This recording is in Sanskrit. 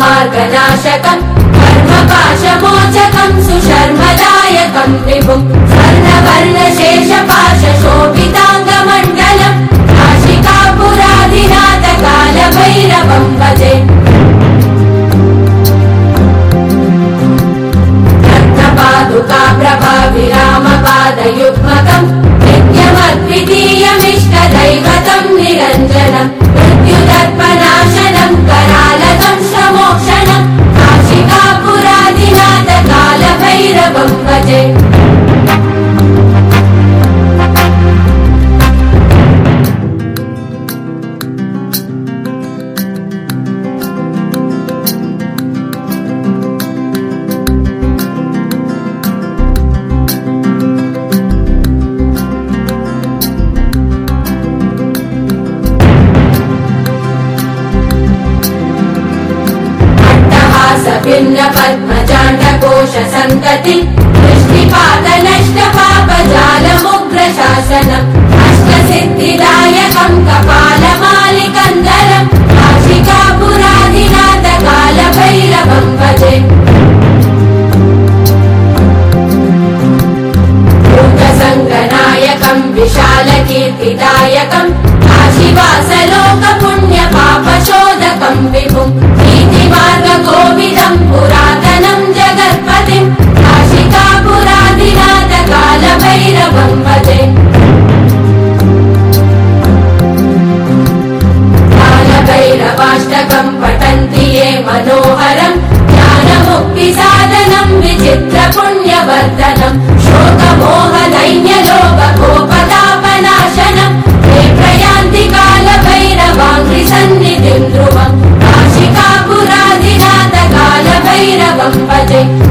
मार्गनाशकम् कर्मपाशमोचकम् सुशर्मदायकम् विभुम् भिन्न पद्मचाण्डकोश सन्तति दृष्टिपात नष्टपापजालमुग्रशासनम् अष्टसिद्धिदा on my.